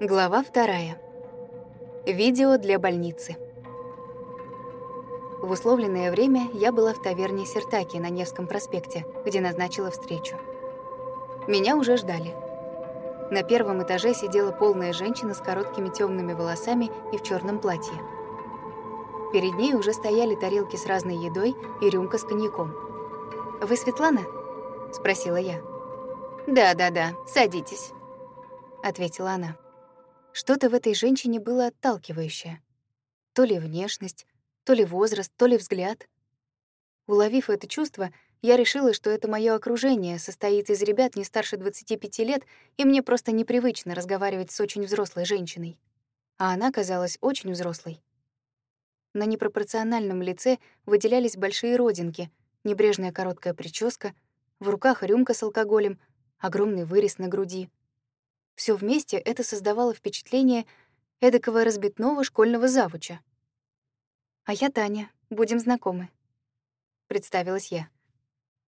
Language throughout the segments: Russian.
Глава вторая. Видео для больницы. В условленное время я была в таверне Сертаки на Невском проспекте, где назначила встречу. Меня уже ждали. На первом этаже сидела полная женщина с короткими темными волосами и в черном платье. Перед ней уже стояли тарелки с разной едой и рюмка с коньяком. «Вы Светлана?» — спросила я. «Да-да-да, садитесь», — ответила она. Что-то в этой женщине было отталкивающее. То ли внешность, то ли возраст, то ли взгляд. Уловив это чувство, я решила, что это мое окружение состоит из ребят не старше 25 лет, и мне просто непривычно разговаривать с очень взрослой женщиной. А она казалась очень взрослой. На непропорциональном лице выделялись большие родинки, небрежная короткая прическа, в руках рюмка с алкоголем, огромный вырез на груди — все вместе это создавало впечатление эдакого разбитного школьного завуча. «А я Таня, будем знакомы», — представилась я.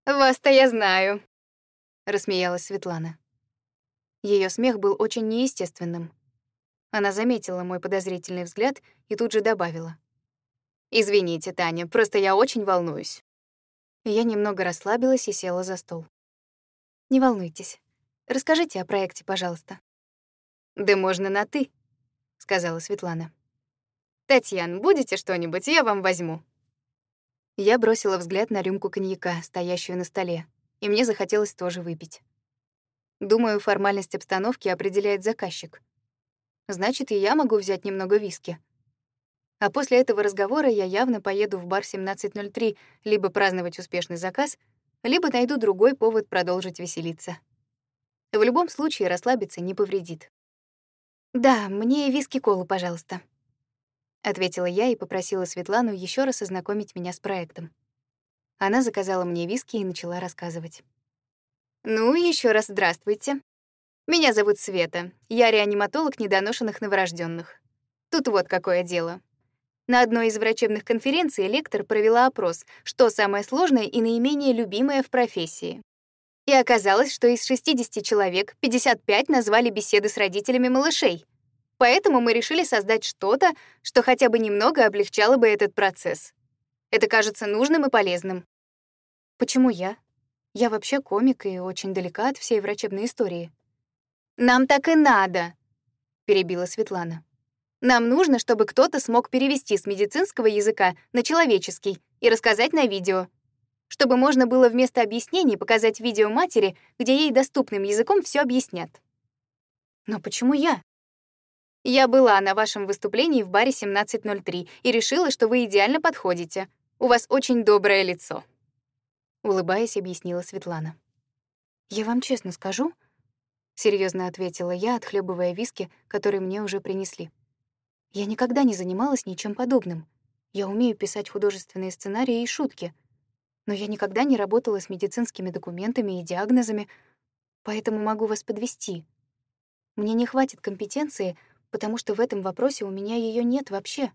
«Вас-то я знаю», — рассмеялась Светлана. Ее смех был очень неестественным. Она заметила мой подозрительный взгляд и тут же добавила. «Извините, Таня, просто я очень волнуюсь». Я немного расслабилась и села за стол. «Не волнуйтесь. Расскажите о проекте, пожалуйста». «Да можно на «ты», — сказала Светлана. «Татьян, будете что-нибудь? Я вам возьму». Я бросила взгляд на рюмку коньяка, стоящую на столе, и мне захотелось тоже выпить. Думаю, формальность обстановки определяет заказчик. Значит, и я могу взять немного виски. А после этого разговора я явно поеду в бар 1703 либо праздновать успешный заказ, либо найду другой повод продолжить веселиться. В любом случае расслабиться не повредит. «Да, мне виски-колу, пожалуйста», — ответила я и попросила Светлану еще раз ознакомить меня с проектом. Она заказала мне виски и начала рассказывать. «Ну, еще раз здравствуйте. Меня зовут Света. Я реаниматолог недоношенных новорожденных. Тут вот какое дело. На одной из врачебных конференций лектор провела опрос, что самое сложное и наименее любимое в профессии. И оказалось, что из 60 человек 55 назвали беседы с родителями малышей. Поэтому мы решили создать что-то, что хотя бы немного облегчало бы этот процесс. Это кажется нужным и полезным. Почему я? Я вообще комик и очень далека от всей врачебной истории. Нам так и надо, перебила Светлана. Нам нужно, чтобы кто-то смог перевести с медицинского языка на человеческий и рассказать на видео чтобы можно было вместо объяснений показать видео матери, где ей доступным языком все объяснят. Но почему я? Я была на вашем выступлении в баре 1703 и решила, что вы идеально подходите. У вас очень доброе лицо. Улыбаясь, объяснила Светлана. Я вам честно скажу, серьезно ответила я, отхлебывая виски, которые мне уже принесли. Я никогда не занималась ничем подобным. Я умею писать художественные сценарии и шутки — но я никогда не работала с медицинскими документами и диагнозами, поэтому могу вас подвести. Мне не хватит компетенции, потому что в этом вопросе у меня ее нет вообще.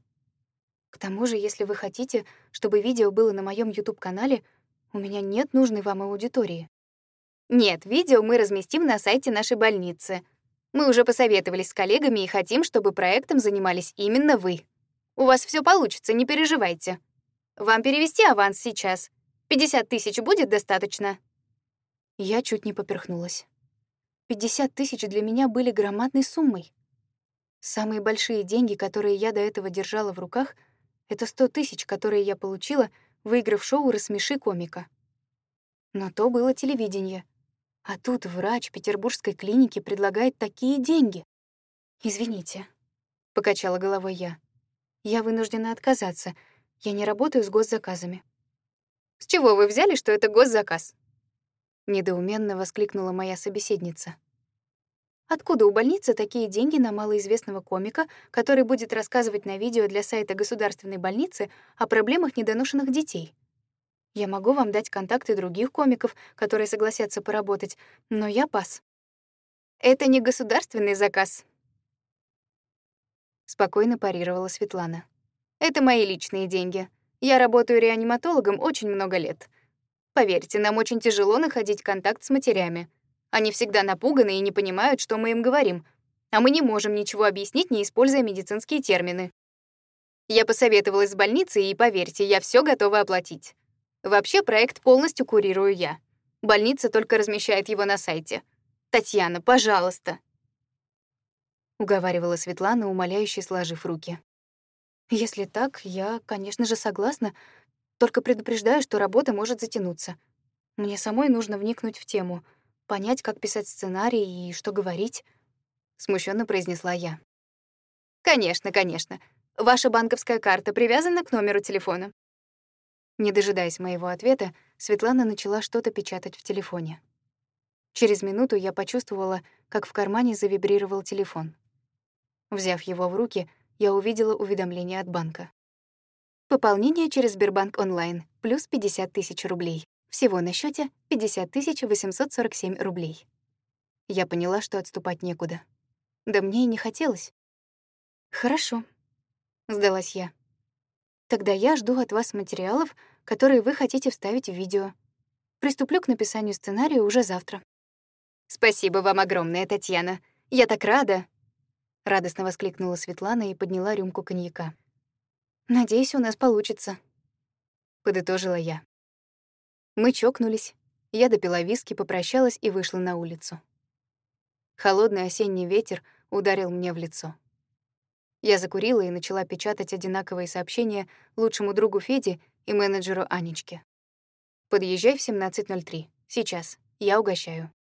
К тому же, если вы хотите, чтобы видео было на моем YouTube-канале, у меня нет нужной вам аудитории. Нет, видео мы разместим на сайте нашей больницы. Мы уже посоветовались с коллегами и хотим, чтобы проектом занимались именно вы. У вас все получится, не переживайте. Вам перевести аванс сейчас. 50 тысяч будет достаточно?» Я чуть не поперхнулась. 50 тысяч для меня были громадной суммой. Самые большие деньги, которые я до этого держала в руках, это 100 тысяч, которые я получила, выиграв шоу «Рассмеши комика». Но то было телевидение. А тут врач петербургской клиники предлагает такие деньги. «Извините», — покачала головой я. «Я вынуждена отказаться. Я не работаю с госзаказами». С чего вы взяли, что это госзаказ?» Недоуменно воскликнула моя собеседница. Откуда у больницы такие деньги на малоизвестного комика, который будет рассказывать на видео для сайта государственной больницы о проблемах недоношенных детей? Я могу вам дать контакты других комиков, которые согласятся поработать, но я пас. Это не государственный заказ. Спокойно парировала Светлана. Это мои личные деньги. Я работаю реаниматологом очень много лет. Поверьте, нам очень тяжело находить контакт с матерями. Они всегда напуганы и не понимают, что мы им говорим. а мы не можем ничего объяснить, не используя медицинские термины. Я посоветовалась с больницей, и, поверьте, я все готова оплатить. Вообще, проект полностью курирую я. Больница только размещает его на сайте. Татьяна, пожалуйста. Уговаривала Светлана, умоляюще сложив руки. Если так, я, конечно же, согласна, только предупреждаю, что работа может затянуться. Мне самой нужно вникнуть в тему, понять, как писать сценарий и что говорить, смущенно произнесла я. Конечно, конечно. Ваша банковская карта привязана к номеру телефона. Не дожидаясь моего ответа, Светлана начала что-то печатать в телефоне. Через минуту я почувствовала, как в кармане завибрировал телефон. Взяв его в руки, я увидела уведомление от банка. Пополнение через Сбербанк онлайн плюс 50 тысяч рублей. Всего на счете 50 847 рублей. Я поняла, что отступать некуда. Да мне и не хотелось. «Хорошо», — сдалась я. «Тогда я жду от вас материалов, которые вы хотите вставить в видео. Приступлю к написанию сценария уже завтра». «Спасибо вам огромное, Татьяна. Я так рада!» Радостно воскликнула Светлана и подняла рюмку коньяка. «Надеюсь, у нас получится», — подытожила я. Мы чокнулись, я допила виски, попрощалась и вышла на улицу. Холодный осенний ветер ударил мне в лицо. Я закурила и начала печатать одинаковые сообщения лучшему другу Феде и менеджеру Анечке. «Подъезжай в 17.03. Сейчас. Я угощаю».